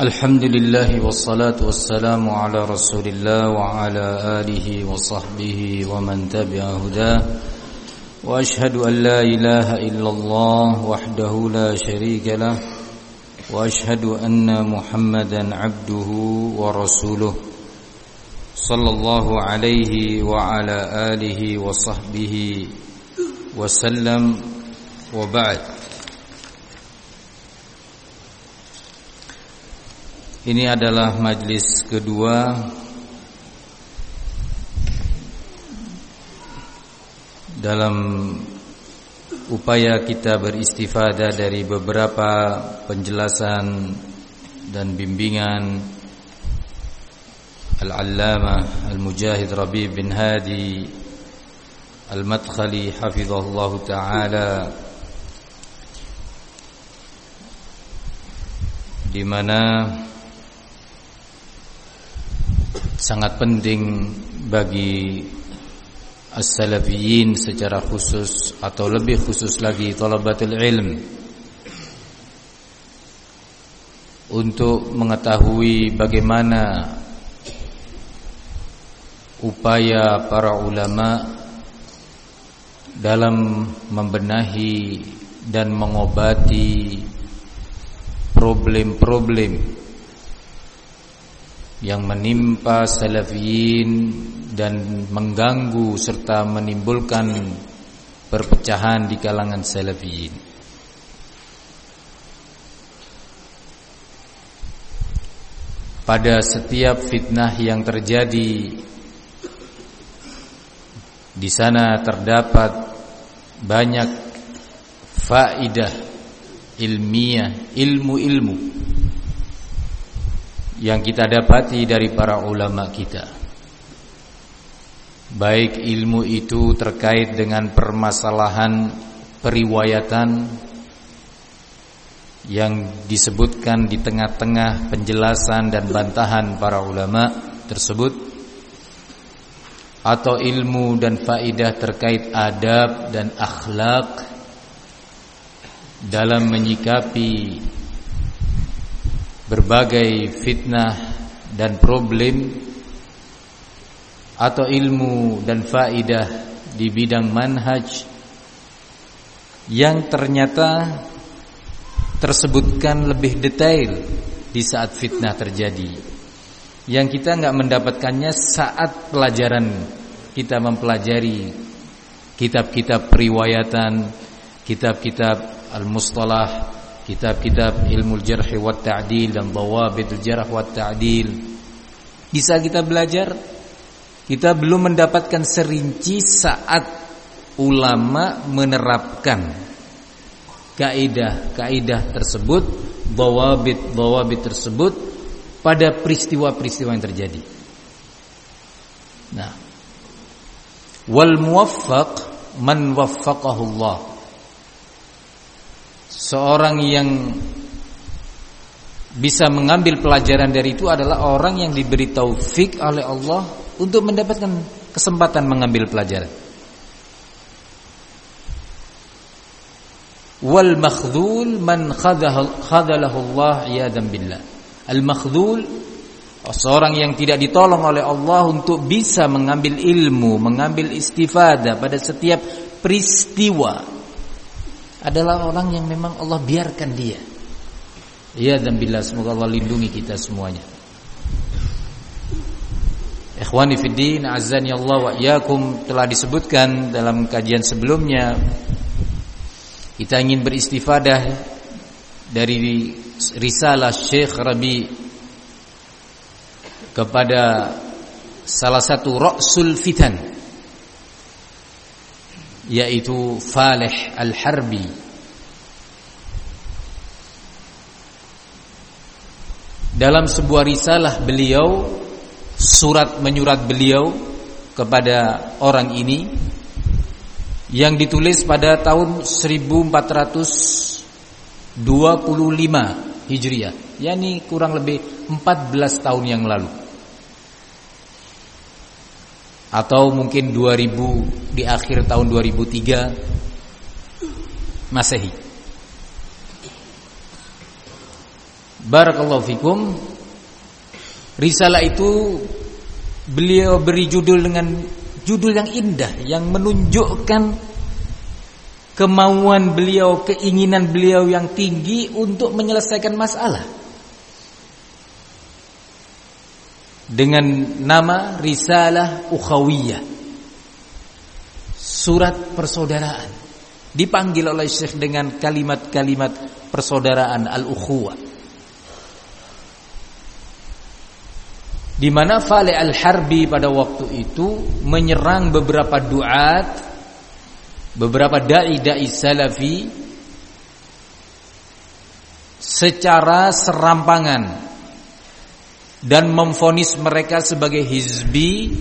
الحمد لله والصلاة والسلام على رسول الله وعلى آله وصحبه ومن تبع هداه. وأشهد أن لا إله إلا الله وحده لا شريك له. وأشهد أن محمدا عبده ورسوله. صلى الله عليه وعلى آله وصحبه وسلم. وبعد. Ini adalah majlis kedua. Dalam upaya kita beristifadah dari beberapa penjelasan dan bimbingan Al-Allamah Al-Mujahid Rabi bin Hadi Al-Madkhali hafizahullah taala di mana sangat penting bagi as-salafiyin secara khusus atau lebih khusus lagi talabatul ilm. Untuk mengetahui bagaimana upaya para ulama dalam membenahi dan mengobati problem-problem yang menimpa salafiyin dan mengganggu serta menimbulkan perpecahan di kalangan salafiyin. Pada setiap fitnah yang terjadi di sana terdapat banyak faidah ilmiah, ilmu-ilmu yang kita dapati dari para ulama kita. Baik ilmu itu terkait dengan permasalahan periwayatan yang disebutkan di tengah-tengah penjelasan dan bantahan para ulama tersebut atau ilmu dan faidah terkait adab dan akhlak dalam menyikapi berbagai fitnah dan problem atau ilmu dan faidah di bidang manhaj yang ternyata tersebutkan lebih detail di saat fitnah terjadi. Yang kita nggak mendapatkannya saat pelajaran kita mempelajari kitab-kitab periwayatan kitab-kitab al-mustalah kitab-kitab ilmu jarh wa ta'dil dan dawabit jarh wa ta'dil. Bisa kita belajar? Kita belum mendapatkan serinci saat ulama menerapkan kaidah-kaidah tersebut dawabit-dawabit tersebut pada peristiwa-peristiwa yang terjadi. Nah wal muwaffaq man waffaqahu Allah Seorang yang bisa mengambil pelajaran dari itu adalah orang yang diberi taufik oleh Allah untuk mendapatkan kesempatan mengambil pelajaran. Wal makhdhul man Allah billah. Al makhdhul seorang yang tidak ditolong oleh Allah untuk bisa mengambil ilmu, mengambil istifadah pada setiap peristiwa adalah orang yang memang Allah biarkan dia. Ya dan bila semoga Allah lindungi kita semuanya. Ikhwani fiddin azani Allah wa iyyakum telah disebutkan dalam kajian sebelumnya kita ingin beristifadah dari risalah Syekh Rabi kepada salah satu Ra'sul Fitan yaitu Falih Al-Harbi. Dalam sebuah risalah beliau surat menyurat beliau kepada orang ini yang ditulis pada tahun 1425 Hijriah yakni kurang lebih 14 tahun yang lalu atau mungkin 2000 di akhir tahun 2003 Masehi. Barakallahu fikum. Risalah itu beliau beri judul dengan judul yang indah yang menunjukkan kemauan beliau, keinginan beliau yang tinggi untuk menyelesaikan masalah. Dengan nama Risalah Ukhawiyah. Surat persaudaraan. Dipanggil oleh Syekh dengan kalimat-kalimat persaudaraan al-ukhuwah. di mana Fale al-Harbi pada waktu itu menyerang beberapa duat, beberapa dai-dai salafi secara serampangan dan memfonis mereka sebagai hizbi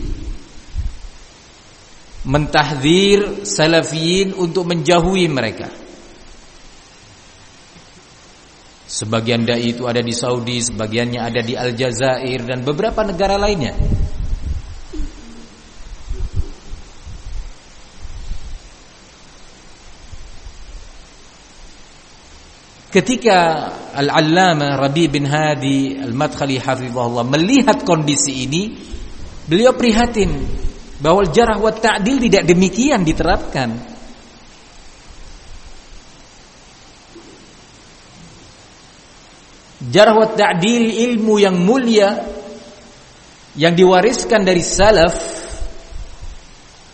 mentahdir salafiyin untuk menjauhi mereka Sebagian dai itu ada di Saudi, sebagiannya ada di Aljazair dan beberapa negara lainnya. Ketika Al-Allamah Rabi bin Hadi Al-Madkhali hafizahullah melihat kondisi ini, beliau prihatin bahwa jarah wa ta'dil tidak demikian diterapkan. Jarh wa ta'dil ilmu yang mulia yang diwariskan dari salaf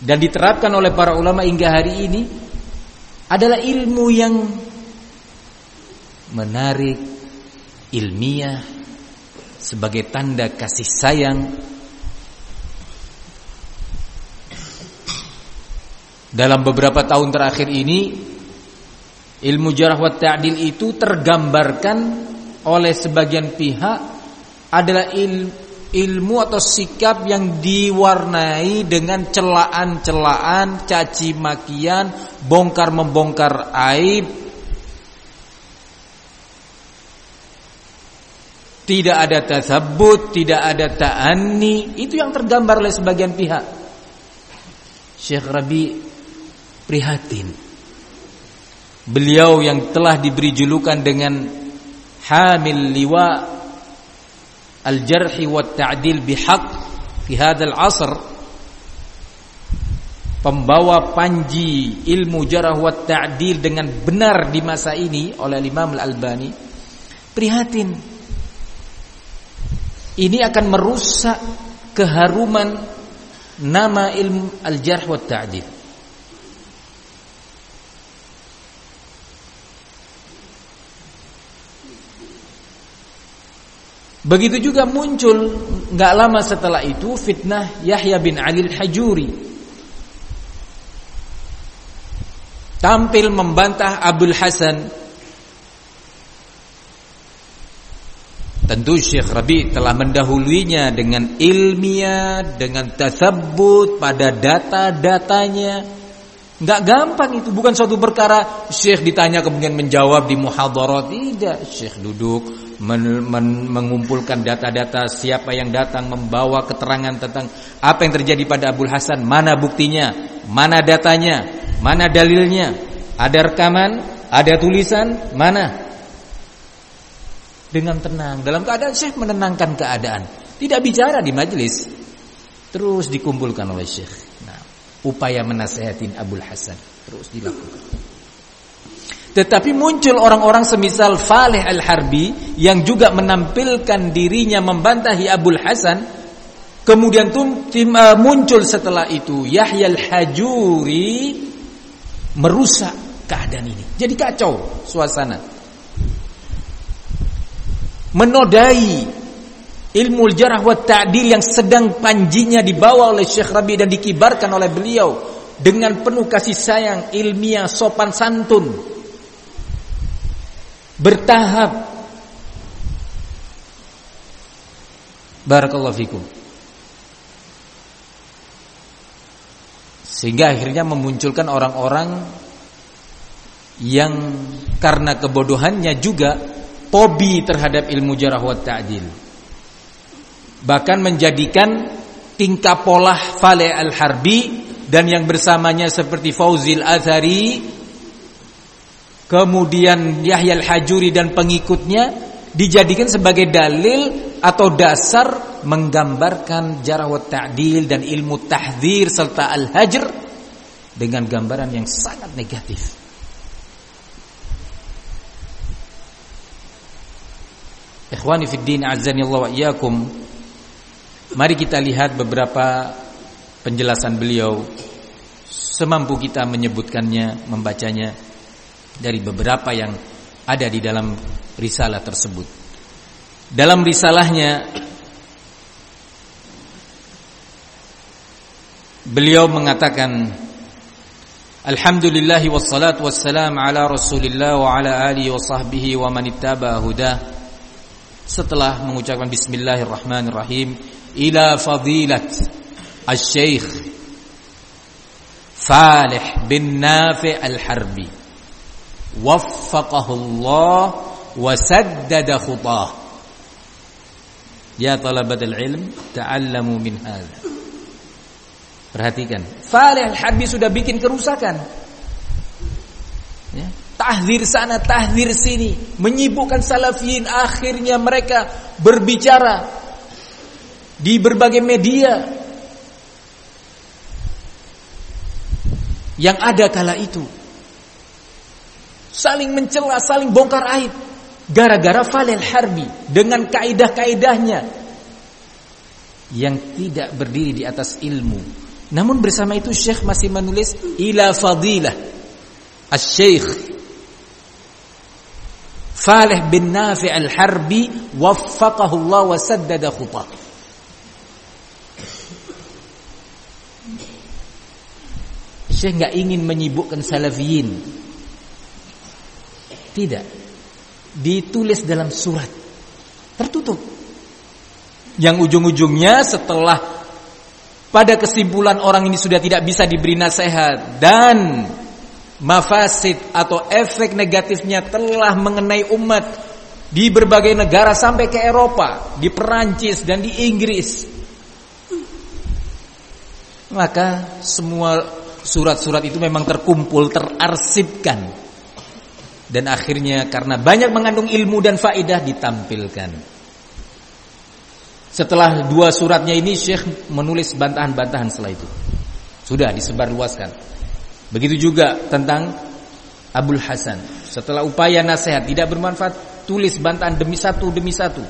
dan diterapkan oleh para ulama hingga hari ini adalah ilmu yang menarik, ilmiah sebagai tanda kasih sayang dalam beberapa tahun terakhir ini ilmu jarah wa ta'dil itu tergambarkan oleh sebagian pihak adalah il, ilmu atau sikap yang diwarnai dengan celaan-celaan, caci makian, bongkar membongkar aib. Tidak ada tasabut, tidak ada ta'ani, itu yang tergambar oleh sebagian pihak. Syekh Rabi prihatin. Beliau yang telah diberi julukan dengan hamil liwa al-jarh wa ta'dil bihaq fi hadzal asr pembawa panji ilmu jarah wa ta'dil dengan benar di masa ini oleh Imam Al-Albani prihatin ini akan merusak keharuman nama ilmu al-jarh wa ta'dil Begitu juga muncul nggak lama setelah itu fitnah Yahya bin Ali al-Hajuri. Tampil membantah Abdul Hasan. Tentu Syekh Rabi telah mendahulunya dengan ilmiah, dengan tasabbut pada data-datanya. Nggak gampang itu, bukan suatu perkara. Syekh ditanya kemudian menjawab di muhadarat. Tidak, Syekh duduk men, men, mengumpulkan data-data. Siapa yang datang membawa keterangan tentang apa yang terjadi pada Abdul Hasan, mana buktinya, mana datanya, mana dalilnya, ada rekaman, ada tulisan, mana? Dengan tenang, dalam keadaan Syekh menenangkan keadaan, tidak bicara di majelis, terus dikumpulkan oleh Syekh. Nah, upaya menasehatin Abdul Hasan terus dilakukan. Tetapi muncul orang-orang semisal Faleh Al-Harbi yang juga menampilkan dirinya membantahi Abul Hasan. Kemudian uh, muncul setelah itu Yahya Al-Hajuri merusak keadaan ini. Jadi kacau suasana. Menodai ilmu jarah wa ta'dil yang sedang panjinya dibawa oleh Syekh Rabi dan dikibarkan oleh beliau dengan penuh kasih sayang, ilmiah, sopan santun. Bertahap. Barakallahu fikum. Sehingga akhirnya memunculkan orang-orang yang karena kebodohannya juga pobi terhadap ilmu jarah wa ta'dil bahkan menjadikan tingkah pola Fale al-Harbi dan yang bersamanya seperti Fauzil Azhari Kemudian Yahya al-Hajuri dan pengikutnya dijadikan sebagai dalil atau dasar menggambarkan jarah wa ta'dil dan ilmu tahdzir serta al-hajr dengan gambaran yang sangat negatif. Ikhwani fi din azani Allah wa iyyakum. Mari kita lihat beberapa penjelasan beliau semampu kita menyebutkannya, membacanya dari beberapa yang ada di dalam risalah tersebut. Dalam risalahnya beliau mengatakan Alhamdulillah wassalatu wassalam ala Rasulillah wa ala alihi wa sahbihi wa man ittaba hudah setelah mengucapkan bismillahirrahmanirrahim ila fadilat al-syekh Falih bin Nafi' al-Harbi. Waffaqahu Allah wa saddada khutah ya talabat al-ilm ta'allamu min hadha. Perhatikan. Falih al-Harbi sudah bikin kerusakan. Ya tahdir sana, tahdir sini, menyibukkan salafiyin. Akhirnya mereka berbicara di berbagai media yang ada kala itu. Saling mencela, saling bongkar aib. Gara-gara Falil Harbi dengan kaidah-kaidahnya yang tidak berdiri di atas ilmu. Namun bersama itu Syekh masih menulis ila fadilah. Asy-Syekh Falih bin Nafi' al-Harbi waffaqahu Allah wa saddada khutah. Syekh enggak ingin menyibukkan salafiyin. Tidak. Ditulis dalam surat. Tertutup. Yang ujung-ujungnya setelah pada kesimpulan orang ini sudah tidak bisa diberi nasihat dan mafasid atau efek negatifnya telah mengenai umat di berbagai negara sampai ke Eropa, di Perancis dan di Inggris. Maka semua surat-surat itu memang terkumpul, terarsipkan. Dan akhirnya karena banyak mengandung ilmu dan faidah ditampilkan. Setelah dua suratnya ini Syekh menulis bantahan-bantahan setelah itu. Sudah disebarluaskan. Begitu juga tentang Abul Hasan. Setelah upaya nasihat tidak bermanfaat, tulis bantahan demi satu demi satu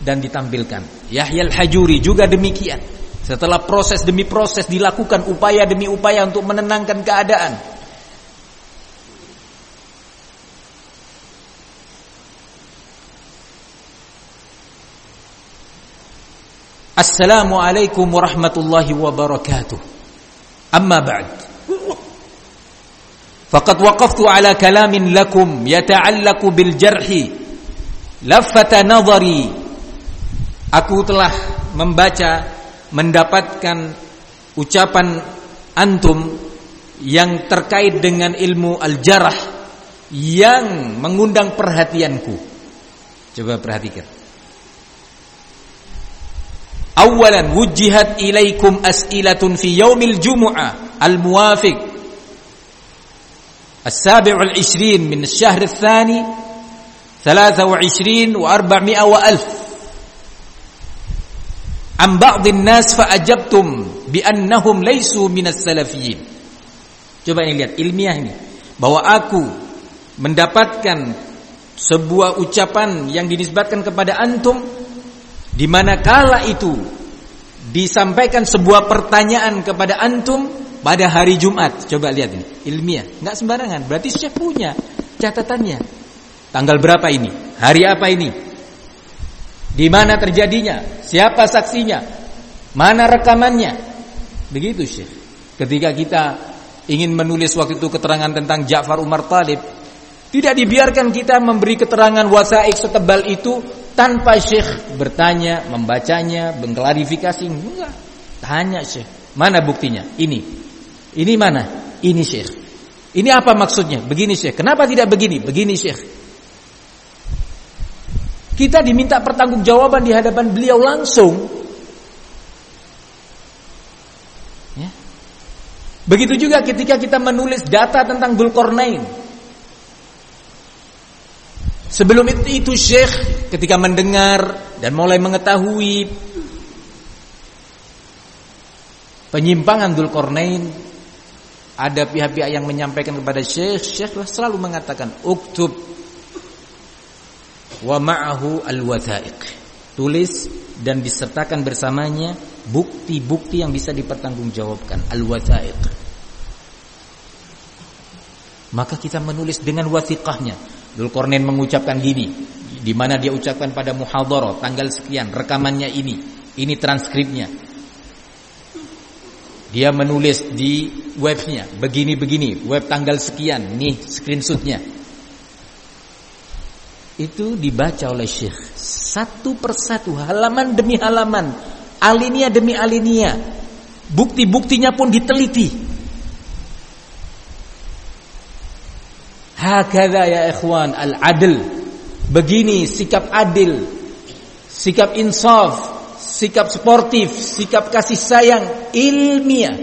dan ditampilkan. Yahya al-Hajuri juga demikian. Setelah proses demi proses dilakukan upaya demi upaya untuk menenangkan keadaan. Assalamualaikum warahmatullahi wabarakatuh. Amma ba'd. Waqaftu ala kalamin lakum yata'allaku bil jarhi lafata nazari Aku telah membaca mendapatkan ucapan antum yang terkait dengan ilmu al-jarah yang mengundang perhatianku. Coba perhatikan. Awalan wujihat ilaikum as'ilatun fi yaumil jumu'ah al-muwafiq السابع والعشرين من الشهر الثاني ثلاثة وعشرين وأربعمائة وألف عن بعض الناس فأجبتم بأنهم ليسوا من السلفيين Coba ini lihat ilmiah ini bahwa aku mendapatkan sebuah ucapan yang dinisbatkan kepada antum di mana kala itu disampaikan sebuah pertanyaan kepada antum pada hari Jumat. Coba lihat ini, ilmiah, nggak sembarangan. Berarti Syekh punya catatannya. Tanggal berapa ini? Hari apa ini? Di mana terjadinya? Siapa saksinya? Mana rekamannya? Begitu Syekh. Ketika kita ingin menulis waktu itu keterangan tentang Ja'far Umar Talib, tidak dibiarkan kita memberi keterangan wasaik setebal itu tanpa Syekh bertanya, membacanya, mengklarifikasi. Enggak. Tanya Syekh, mana buktinya? Ini. Ini mana? Ini Syekh. Ini apa maksudnya? Begini Syekh. Kenapa tidak begini? Begini Syekh. Kita diminta pertanggungjawaban di hadapan beliau langsung. Ya. Begitu juga ketika kita menulis data tentang Dzulqarnain. Sebelum itu, itu Syekh ketika mendengar dan mulai mengetahui penyimpangan Dzulqarnain ada pihak-pihak yang menyampaikan kepada Syekh, Syekh selalu mengatakan uktub wa ma'ahu al-wathaiq. Tulis dan disertakan bersamanya bukti-bukti yang bisa dipertanggungjawabkan al-wathaiq. Maka kita menulis dengan wathiqahnya. Dzulqarnain mengucapkan gini, di mana dia ucapkan pada muhadharah tanggal sekian, rekamannya ini, ini transkripnya. Dia menulis di webnya begini-begini, web tanggal sekian, nih screenshotnya. Itu dibaca oleh Syekh satu persatu, halaman demi halaman, alinea demi alinea. Bukti-buktinya pun diteliti. Hakada ya ikhwan al-adl. Begini sikap adil, sikap insaf, sikap sportif, sikap kasih sayang ilmiah.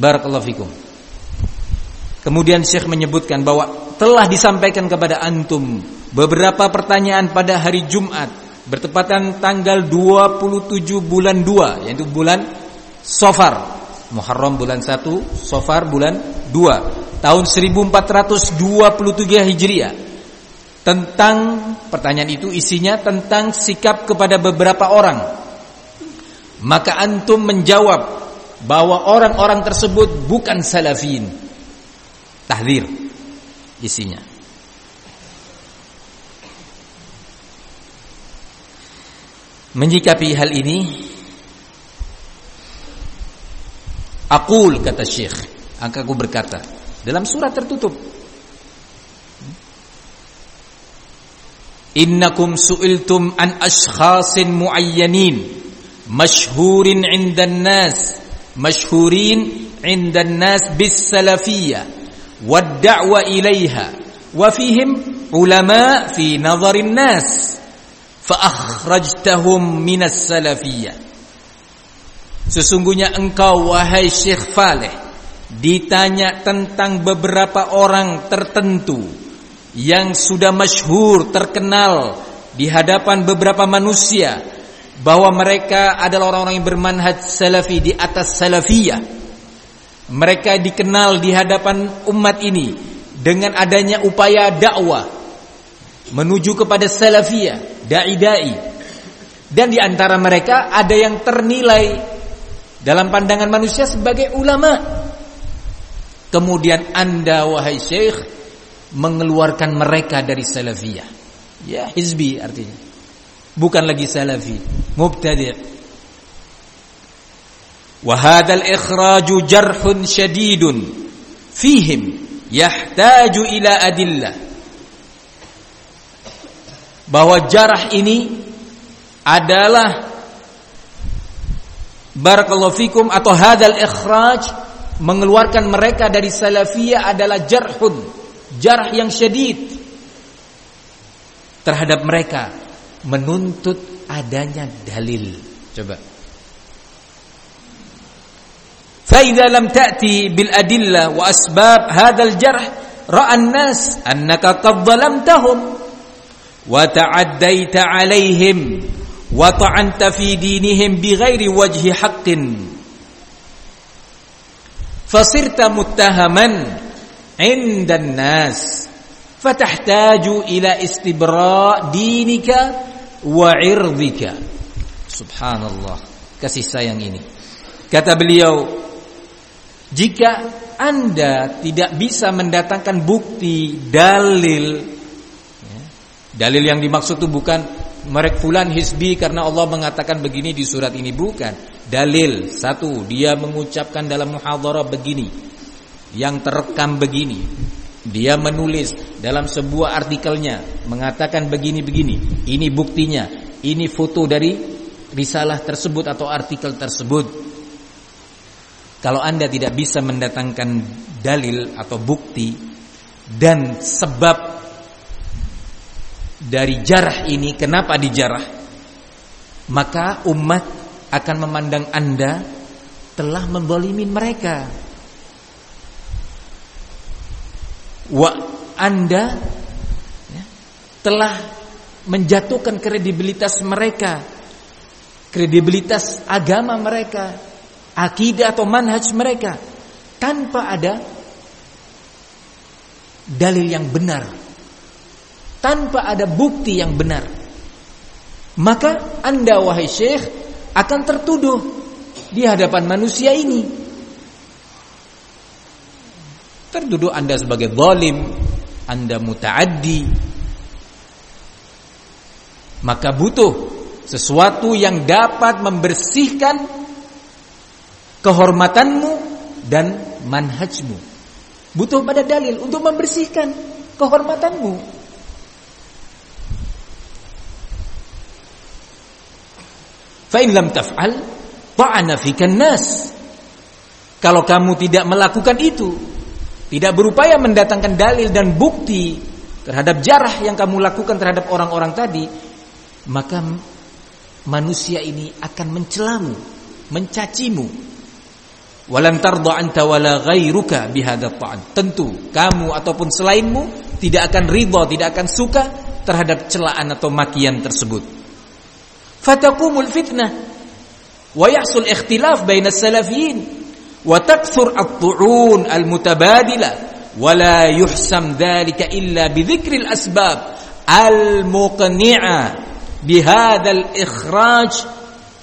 Barakallahu fikum. Kemudian Syekh menyebutkan bahwa telah disampaikan kepada antum beberapa pertanyaan pada hari Jumat bertepatan tanggal 27 bulan 2 yaitu bulan Safar Muharram bulan 1, Sofar bulan 2 Tahun 1423 Hijriah Tentang Pertanyaan itu isinya tentang sikap kepada beberapa orang. Maka antum menjawab Bahwa orang-orang tersebut bukan salafin. Tahdir Isinya. Menyikapi hal ini Aqul kata Syekh, aku berkata dalam surat tertutup. Innakum su'iltum an ashkhasin muayyanin mashhurin 'indan nas mashhurin 'indan nas bis salafiyyah wad da'wa ilaiha wa fihim ulama fi nazarin nas fa akhrajtahum minas salafiyyah Sesungguhnya engkau wahai Syekh Faleh ditanya tentang beberapa orang tertentu yang sudah masyhur terkenal di hadapan beberapa manusia bahwa mereka adalah orang-orang yang bermanhaj salafi di atas salafiyah. Mereka dikenal di hadapan umat ini dengan adanya upaya dakwah menuju kepada salafiyah, dai-dai. Dan di antara mereka ada yang ternilai dalam pandangan manusia sebagai ulama. Kemudian anda wahai syekh mengeluarkan mereka dari salafiyah. Ya, hizbi artinya. Bukan lagi salafi, mubtadi'. Wa hadzal ikhraju jarhun syadidun fihim yahtaju ila adillah. Bahwa jarah ini adalah barakallahu fikum atau hadal ikhraj mengeluarkan mereka dari salafiyah adalah jarhun jarah yang syadid terhadap mereka menuntut adanya dalil. Coba. Faida lam ta'ti bil adilla wa asbab hadzal jarh ra'a nas annaka qad zalamtahum wa ta'addaita 'alaihim wa ta'anta fi dinihim bighairi wajhi haqqin fasirta muttahaman 'inda nas fatahtaju ila istibra dinika wa 'irdika subhanallah. Kasih sayang ini. Kata beliau jika anda tidak bisa mendatangkan bukti dalil ya, dalil yang dimaksud itu bukan merek fulan hisbi karena Allah mengatakan begini di surat ini bukan. Dalil satu dia mengucapkan dalam muhadharah begini yang terekam begini. Dia menulis dalam sebuah artikelnya mengatakan begini-begini ini buktinya. Ini foto dari risalah tersebut atau artikel tersebut. Kalau Anda tidak bisa mendatangkan dalil atau bukti dan sebab dari jarah ini kenapa dijarah maka umat akan memandang anda telah membolimin mereka wa Anda ya, telah menjatuhkan kredibilitas mereka, kredibilitas agama mereka, akidah atau manhaj mereka tanpa ada dalil yang benar, tanpa ada bukti yang benar. Maka Anda wahai Syekh akan tertuduh di hadapan manusia ini. Tertuduh Anda sebagai zalim, Anda mutaaddi. Maka butuh sesuatu yang dapat membersihkan kehormatanmu dan manhajmu. Butuh pada dalil untuk membersihkan kehormatanmu. Fa'in lam taf'al ta'ana fikan nas. Kalau kamu tidak melakukan itu, tidak berupaya mendatangkan dalil dan bukti terhadap jarah yang kamu lakukan terhadap orang-orang tadi, maka manusia ini akan mencelamu, mencacimu. Walan tarda anta wala ghairuka. Tentu kamu ataupun selainmu tidak akan ridha, tidak akan suka terhadap celaan atau makian tersebut. Fatakumul fitnah wa yahsul ikhtilaf bainas salafiyin at-tu'un al-mutabadila wa la yuhsam dhalika illa bi dhikril asbab al-muqni'a bihadha al-ikhraj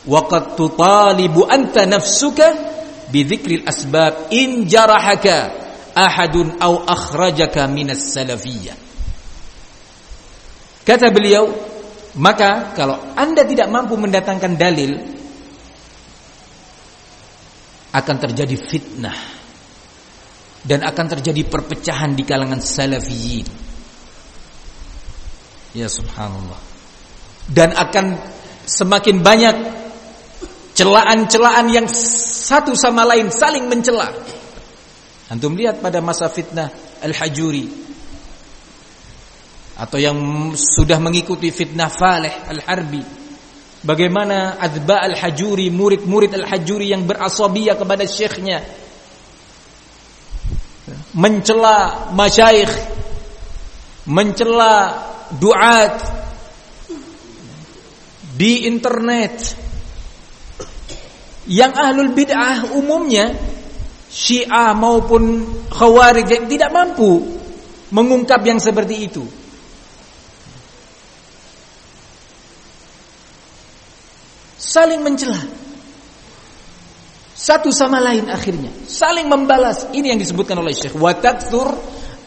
wa qad tutalibu anta nafsuka bidzikril asbab in jarahaka ahadun au akhrajaka minas salafiyah. Kata beliau, maka kalau Anda tidak mampu mendatangkan dalil akan terjadi fitnah dan akan terjadi perpecahan di kalangan salafiyin. Ya subhanallah. Dan akan semakin banyak celaan-celaan yang satu sama lain saling mencela. Antum lihat pada masa fitnah Al-Hajuri atau yang sudah mengikuti fitnah Faleh Al-Harbi. Bagaimana adba Al-Hajuri, murid-murid Al-Hajuri yang berasabiyah kepada syekhnya. Mencela masyayikh, mencela duat. Di internet. Yang ahlul bid'ah umumnya Syiah maupun Khawarij tidak mampu mengungkap yang seperti itu. Saling mencela. Satu sama lain akhirnya, saling membalas. Ini yang disebutkan oleh Syekh wa taktsur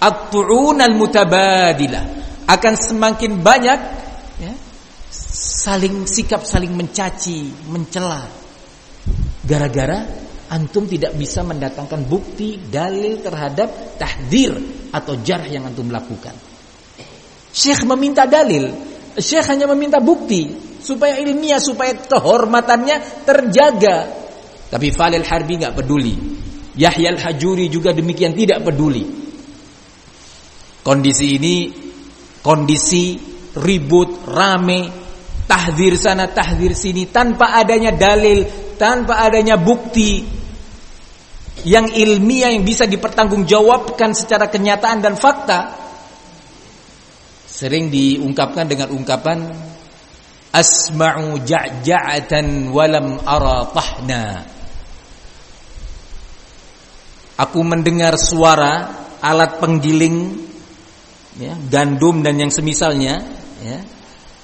at-tu'un al-mutabadilah. Akan semakin banyak ya, saling sikap saling mencaci, mencela Gara-gara antum tidak bisa mendatangkan bukti dalil terhadap tahdir atau jarh yang antum lakukan. Syekh meminta dalil, Syekh hanya meminta bukti supaya ilmiah supaya kehormatannya terjaga. Tapi Falil Harbi nggak peduli. Yahya Al-Hajuri juga demikian tidak peduli. Kondisi ini kondisi ribut, rame, tahdir sana, tahdir sini tanpa adanya dalil, tanpa adanya bukti yang ilmiah yang bisa dipertanggungjawabkan secara kenyataan dan fakta sering diungkapkan dengan ungkapan asma'u ja'ja'atan walam ara tahna. Aku mendengar suara alat penggiling ya, gandum dan yang semisalnya ya,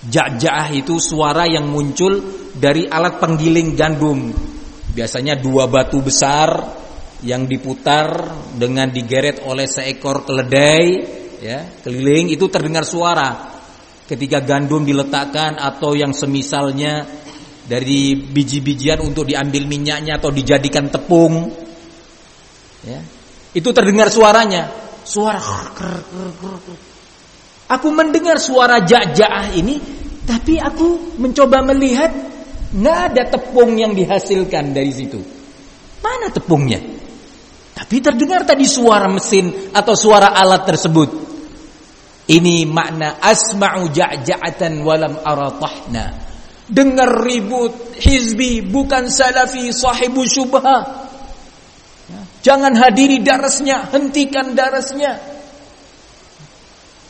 Ja'ja'ah itu suara yang muncul dari alat penggiling gandum. Biasanya dua batu besar yang diputar dengan digeret oleh seekor keledai ya, keliling itu terdengar suara ketika gandum diletakkan atau yang semisalnya dari biji-bijian untuk diambil minyaknya atau dijadikan tepung. Ya. Itu terdengar suaranya, suara Aku mendengar suara ja'ja'ah ini, tapi aku mencoba melihat nggak ada tepung yang dihasilkan dari situ. Mana tepungnya? Tapi terdengar tadi suara mesin atau suara alat tersebut. Ini makna asma'u ja'ja'atan walam aratahna. Dengar ribut hizbi bukan salafi sahibu syubha. Jangan hadiri darasnya, hentikan darasnya.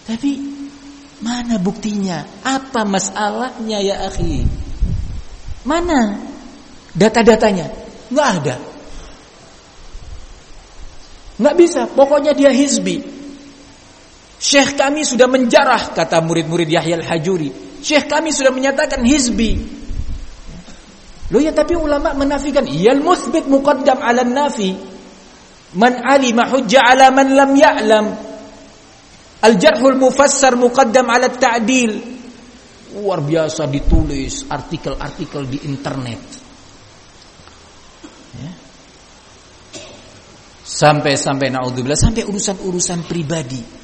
Tapi mana buktinya? Apa masalahnya ya akhi? Mana data-datanya? Nggak ada. Nggak bisa. Pokoknya dia hizbi. Syekh kami sudah menjarah kata murid-murid Yahya al-Hajuri. Syekh kami sudah menyatakan hizbi. Loh ya tapi ulama menafikan. Iyal musbit muqaddam ala nafi. Man alima hujja ala man lam ya'lam. Al-jarhul mufassar muqaddam ala ta'dil. Luar biasa ditulis artikel-artikel di internet. Ya. Sampai-sampai naudzubillah sampai urusan-urusan pribadi.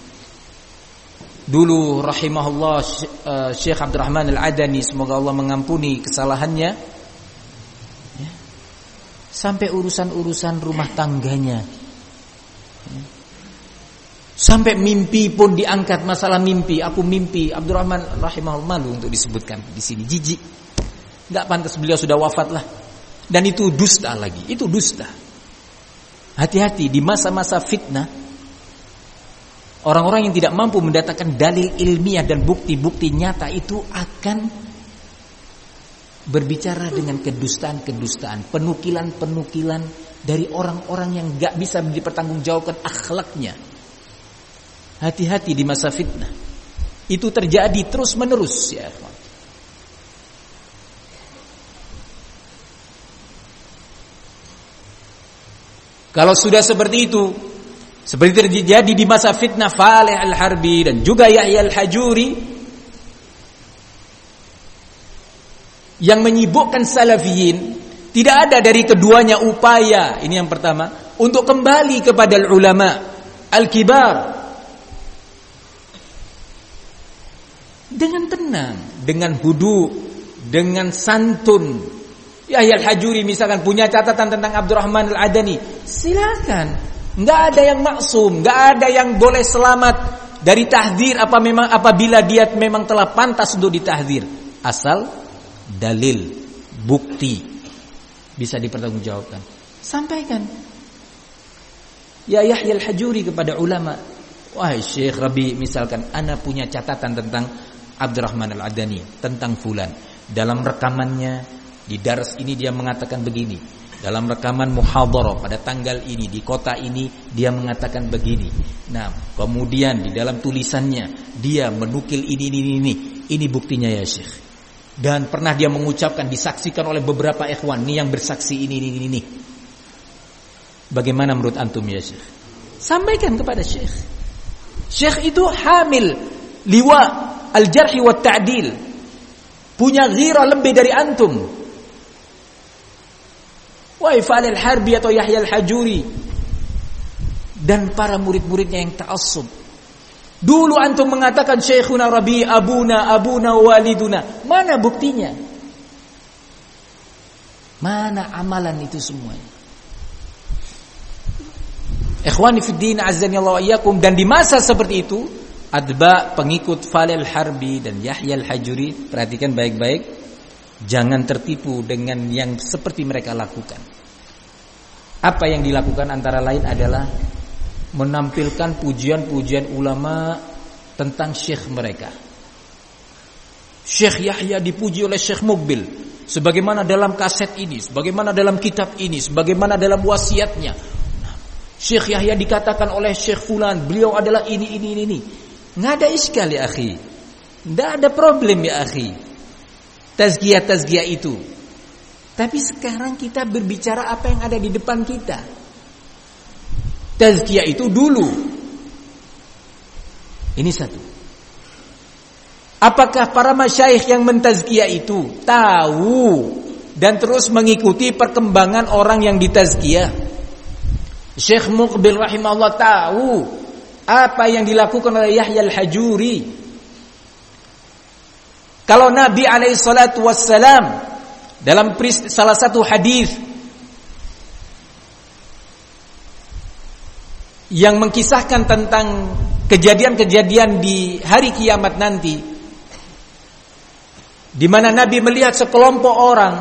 Dulu rahimahullah eh, Syekh Abdurrahman Al-Adani semoga Allah mengampuni kesalahannya. Ya. Sampai urusan-urusan rumah tangganya Sampai mimpi pun diangkat masalah mimpi. Aku mimpi Abdurrahman rahimahullah malu untuk disebutkan di sini. Jijik. Enggak pantas beliau sudah wafat lah. Dan itu dusta lagi. Itu dusta. Hati-hati di masa-masa fitnah. Orang-orang yang tidak mampu mendatangkan dalil ilmiah dan bukti-bukti nyata itu akan berbicara dengan kedustaan-kedustaan, penukilan-penukilan dari orang-orang yang gak bisa dipertanggungjawabkan akhlaknya. Hati-hati di masa fitnah. Itu terjadi terus menerus ya. Kalau sudah seperti itu, seperti terjadi di masa fitnah Faleh al-Harbi dan juga Yahya al-Hajuri yang menyibukkan salafiyin, tidak ada dari keduanya upaya, ini yang pertama, untuk kembali kepada ulama al-kibar dengan tenang, dengan hudu, dengan santun. Ya Al-Hajuri misalkan punya catatan tentang Abdurrahman Al-Adani, silakan. Enggak ada yang maksum, enggak ada yang boleh selamat dari tahdir apa memang apabila dia memang telah pantas untuk ditahdir. Asal dalil, bukti bisa dipertanggungjawabkan. Sampaikan. Ya Yahya Al-Hajuri kepada ulama, wahai Syekh Rabi misalkan ana punya catatan tentang Abdurrahman Al-Adani tentang fulan. Dalam rekamannya di daras ini dia mengatakan begini. Dalam rekaman muhadharah pada tanggal ini di kota ini dia mengatakan begini. Nah, kemudian di dalam tulisannya dia menukil ini ini ini. Ini buktinya ya Syekh. Dan pernah dia mengucapkan disaksikan oleh beberapa ikhwan nih yang bersaksi ini ini ini. Bagaimana menurut antum ya Syekh? Sampaikan kepada Syekh. Syekh itu hamil liwa al-jarhi wa ta'dil punya ghirah lebih dari antum wa ifal al-harbi atau Yahya al-Hajuri. Dan para murid-muridnya yang ta'assub. Dulu antum mengatakan Syekhuna Rabi abuna abuna waliduna. Mana buktinya? Mana amalan itu semuanya? Ikhwani fi din azza wa dan di masa seperti itu adba pengikut Falil Harbi dan Yahya Al-Hajuri perhatikan baik-baik. Jangan tertipu dengan yang seperti mereka lakukan apa yang dilakukan antara lain adalah menampilkan pujian-pujian ulama tentang syekh mereka Syekh Yahya dipuji oleh Syekh Mukbil sebagaimana dalam kaset ini sebagaimana dalam kitab ini sebagaimana dalam wasiatnya Syekh Yahya dikatakan oleh Syekh Fulan beliau adalah ini ini ini, ini. Nggak ada iskal ya akhi. Nggak ada problem ya akhi. Tazkiyah-tazkiyah itu. Tapi sekarang kita berbicara apa yang ada di depan kita. Tazkiyah itu dulu. Ini satu. Apakah para masyayikh yang mentazkiyah itu tahu dan terus mengikuti perkembangan orang yang ditazkiyah? Syekh Muqbil rahimahullah tahu apa yang dilakukan oleh Yahya al-Hajuri. Kalau Nabi alaihi wassalam dalam salah satu hadis yang mengkisahkan tentang kejadian-kejadian di hari kiamat nanti di mana Nabi melihat sekelompok orang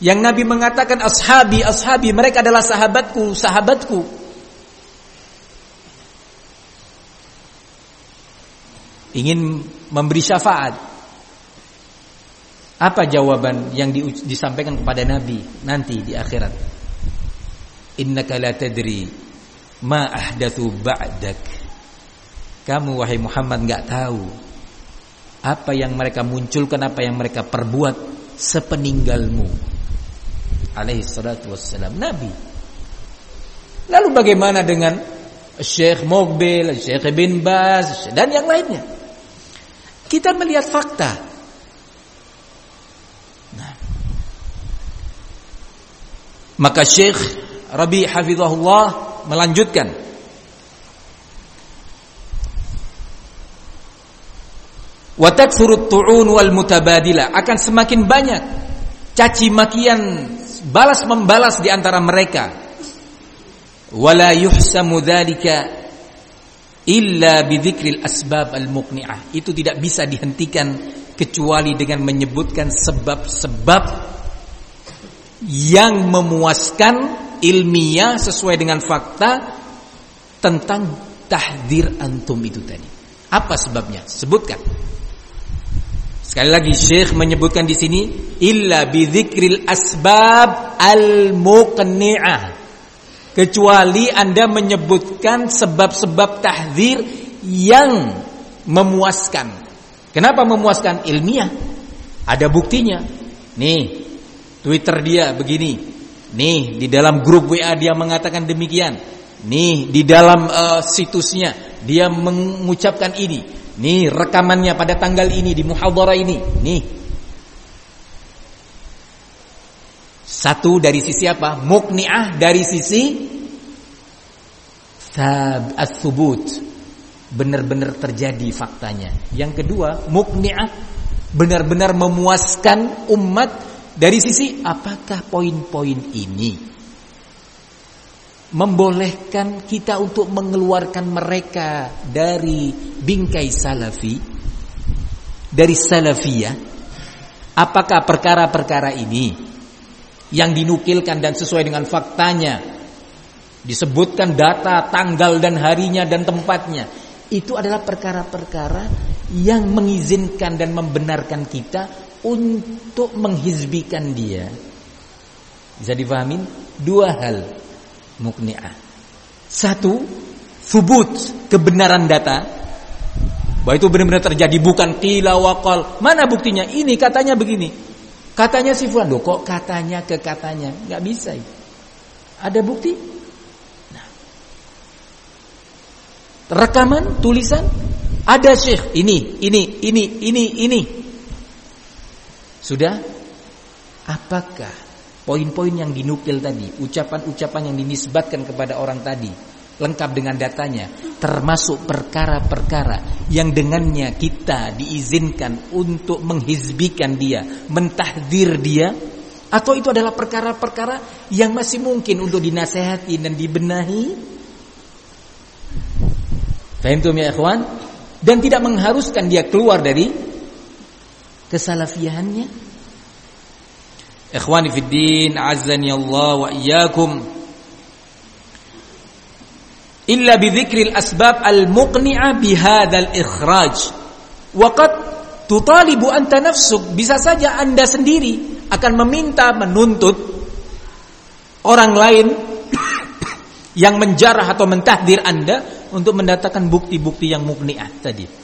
yang Nabi mengatakan ashabi ashabi mereka adalah sahabatku sahabatku ingin memberi syafaat. Apa jawaban yang disampaikan kepada Nabi nanti di akhirat? Innaka la tadri ma ahdathu ba'dak. Kamu wahai Muhammad enggak tahu apa yang mereka munculkan, apa yang mereka perbuat sepeninggalmu. Alaihi salatu wassalam Nabi. Lalu bagaimana dengan Syekh Mobil, Syekh bin Baz dan yang lainnya? Kita melihat fakta. Maka Syekh Rabi Hafizahullah melanjutkan Watakfurut tu'un wal mutabadila akan semakin banyak caci makian balas membalas di antara mereka. Wala yuhsamu dzalika illa bidzikril asbab al-muqni'ah. Itu tidak bisa dihentikan kecuali dengan menyebutkan sebab-sebab yang memuaskan ilmiah sesuai dengan fakta tentang tahdir antum itu tadi. Apa sebabnya? Sebutkan. Sekali lagi Syekh menyebutkan di sini illa bidzikril asbab al-muqni'ah. Kecuali Anda menyebutkan sebab-sebab tahdzir yang memuaskan. Kenapa memuaskan? Ilmiah. Ada buktinya. Nih, Twitter dia begini. Nih, di dalam grup WA dia mengatakan demikian. Nih, di dalam uh, situsnya dia mengucapkan ini. Nih rekamannya pada tanggal ini di muhadharah ini. Nih. Satu dari sisi apa? Mukni'ah dari sisi thab ats-tsubut. Benar-benar terjadi faktanya. Yang kedua, mukni'ah benar-benar memuaskan umat dari sisi apakah poin-poin ini membolehkan kita untuk mengeluarkan mereka dari bingkai salafi dari salafiyah? Apakah perkara-perkara ini yang dinukilkan dan sesuai dengan faktanya disebutkan data tanggal dan harinya dan tempatnya itu adalah perkara-perkara yang mengizinkan dan membenarkan kita untuk menghizbikan dia bisa difahamin dua hal mukni'ah. Satu, subut kebenaran data bahwa itu benar-benar terjadi bukan qila waqal. Mana buktinya? Ini katanya begini. Katanya si fulan, kok katanya ke katanya? Enggak bisa. Ada bukti? Nah. Rekaman, tulisan, ada syekh ini, ini, ini, ini, ini. Sudah? Apakah Poin-poin yang dinukil tadi, ucapan-ucapan yang dinisbatkan kepada orang tadi, lengkap dengan datanya, termasuk perkara-perkara yang dengannya kita diizinkan untuk menghizbikan dia, mentahdir dia, atau itu adalah perkara-perkara yang masih mungkin untuk dinasehati dan dibenahi. Fahim ya ikhwan? Dan tidak mengharuskan dia keluar dari kesalafiahannya Ikhwani fid din, azzani Allah wa iyyakum. Illa bi dzikril asbab al-muqni'a bi hadzal ikhraj. Wa qad tutalibu anta nafsuk, bisa saja Anda sendiri akan meminta menuntut orang lain yang menjarah atau mentahdir Anda untuk mendatangkan bukti-bukti yang muqni'ah tadi.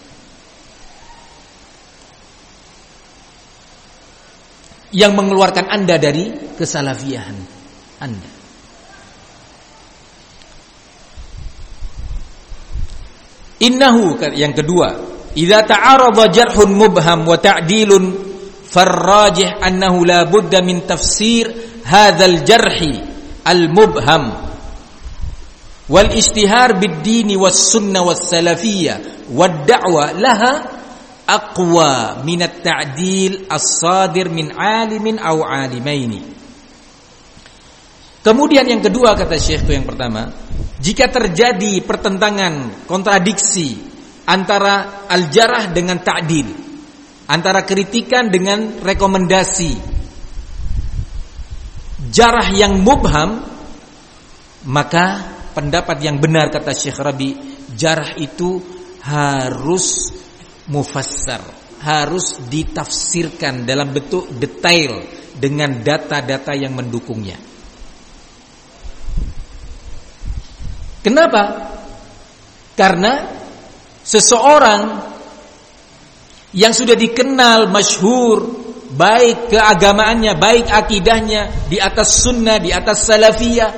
Yang mengeluarkan Anda dari kesalafiahan Anda. Innahu yang kedua, idza ta'arada jarhun mubham wa ta'dilun farrajih annahu la budda min tafsir hadzal jarhi al mubham wal istihar bid dini was sunnah was salafiyah wad da'wa laha aqwa minat ta'dil as-sadir min alimin aw alimaini. Kemudian yang kedua kata Syekh itu yang pertama, jika terjadi pertentangan, kontradiksi antara al-jarah dengan ta'dil, antara kritikan dengan rekomendasi, jarah yang mubham, maka pendapat yang benar kata Syekh Rabi, jarah itu harus mufassar, harus ditafsirkan dalam bentuk detail dengan data-data yang mendukungnya. Kenapa? Karena seseorang yang sudah dikenal masyhur baik keagamaannya, baik akidahnya di atas sunnah, di atas salafiyah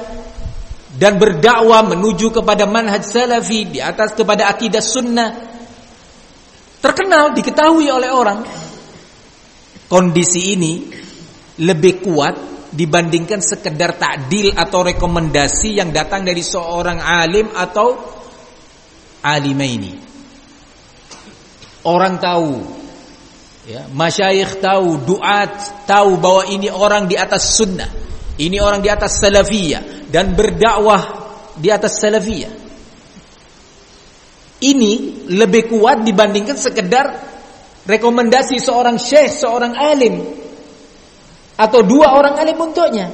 dan berdakwah menuju kepada manhaj salafi di atas kepada akidah sunnah terkenal diketahui oleh orang kondisi ini lebih kuat dibandingkan sekedar takdil atau rekomendasi yang datang dari seorang alim atau alimaini orang tahu Ya, masyayikh tahu, duat tahu bahwa ini orang di atas sunnah, ini orang di atas salafiyah dan berdakwah di atas salafiyah. Ini lebih kuat dibandingkan sekedar rekomendasi seorang syekh, seorang alim atau dua orang alim untuknya.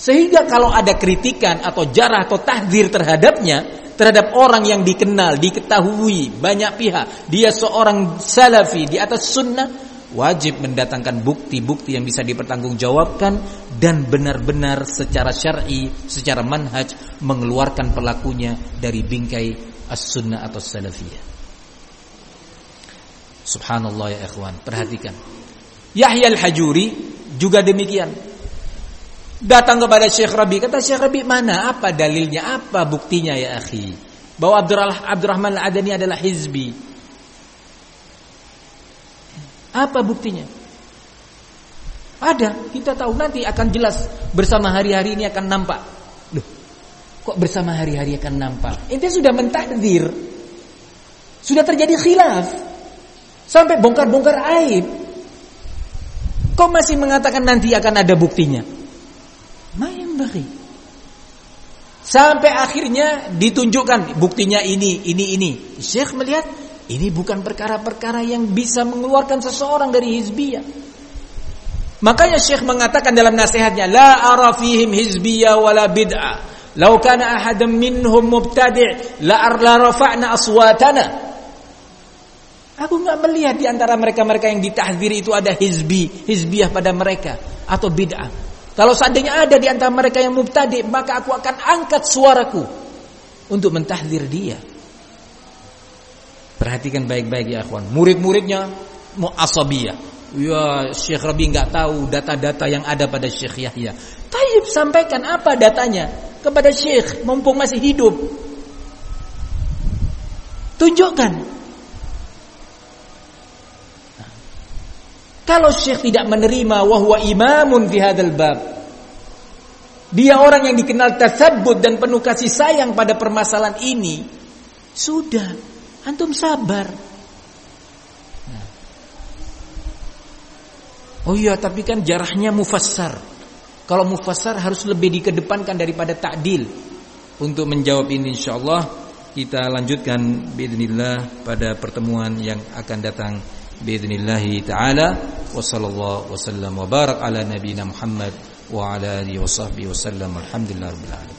Sehingga kalau ada kritikan atau jarah atau tahdir terhadapnya, terhadap orang yang dikenal, diketahui banyak pihak, dia seorang salafi di atas sunnah, wajib mendatangkan bukti-bukti yang bisa dipertanggungjawabkan dan benar-benar secara syar'i, secara manhaj mengeluarkan pelakunya dari bingkai as-sunnah atau salafiyah. Subhanallah ya ikhwan, perhatikan. Yahya al-Hajuri juga demikian Datang kepada Syekh Rabi, kata Syekh Rabi, mana apa dalilnya, apa buktinya ya akhi? Bahwa Abdurrahman Al-Adani adalah hizbi. Apa buktinya? Ada, kita tahu nanti akan jelas bersama hari-hari ini akan nampak. Kok bersama hari-hari akan nampak? Ini sudah mentakdir. Sudah terjadi khilaf. Sampai bongkar-bongkar aib. Kok masih mengatakan nanti akan ada buktinya? bagi. Sampai akhirnya ditunjukkan buktinya ini, ini, ini. Syekh melihat ini bukan perkara-perkara yang bisa mengeluarkan seseorang dari hizbiyah. Makanya Syekh mengatakan dalam nasihatnya, la ara fihim hizbiyah wala bid'ah. Lau kana ahadam minhum mubtadi' la arla rafa'na aswatana. Aku nggak melihat di antara mereka-mereka yang ditahdir itu ada hizbi, hizbiyah pada mereka atau bid'ah. Kalau seandainya ada di antara mereka yang mubtadi, maka aku akan angkat suaraku untuk mentahdir dia. Perhatikan baik-baik ya akhwan. Murid-muridnya mu'asabiyah. Ya Syekh Rabi nggak tahu data-data yang ada pada Syekh Yahya. Taib sampaikan apa datanya kepada Syekh mumpung masih hidup. Tunjukkan. Kalau Syekh tidak menerima wahwa imamun fi hadzal bab, dia orang yang dikenal tasabut dan penuh kasih sayang pada permasalahan ini. Sudah, antum sabar. Oh iya, tapi kan jarahnya mufassar. Kalau mufassar harus lebih dikedepankan daripada takdil. Untuk menjawab ini insyaallah kita lanjutkan biidznillah pada pertemuan yang akan datang biidznillah taala. Wassallallahu wasallam wa barak ala nabiyina Muhammad وعلى آله وصحبه وسلم الحمد لله رب العالمين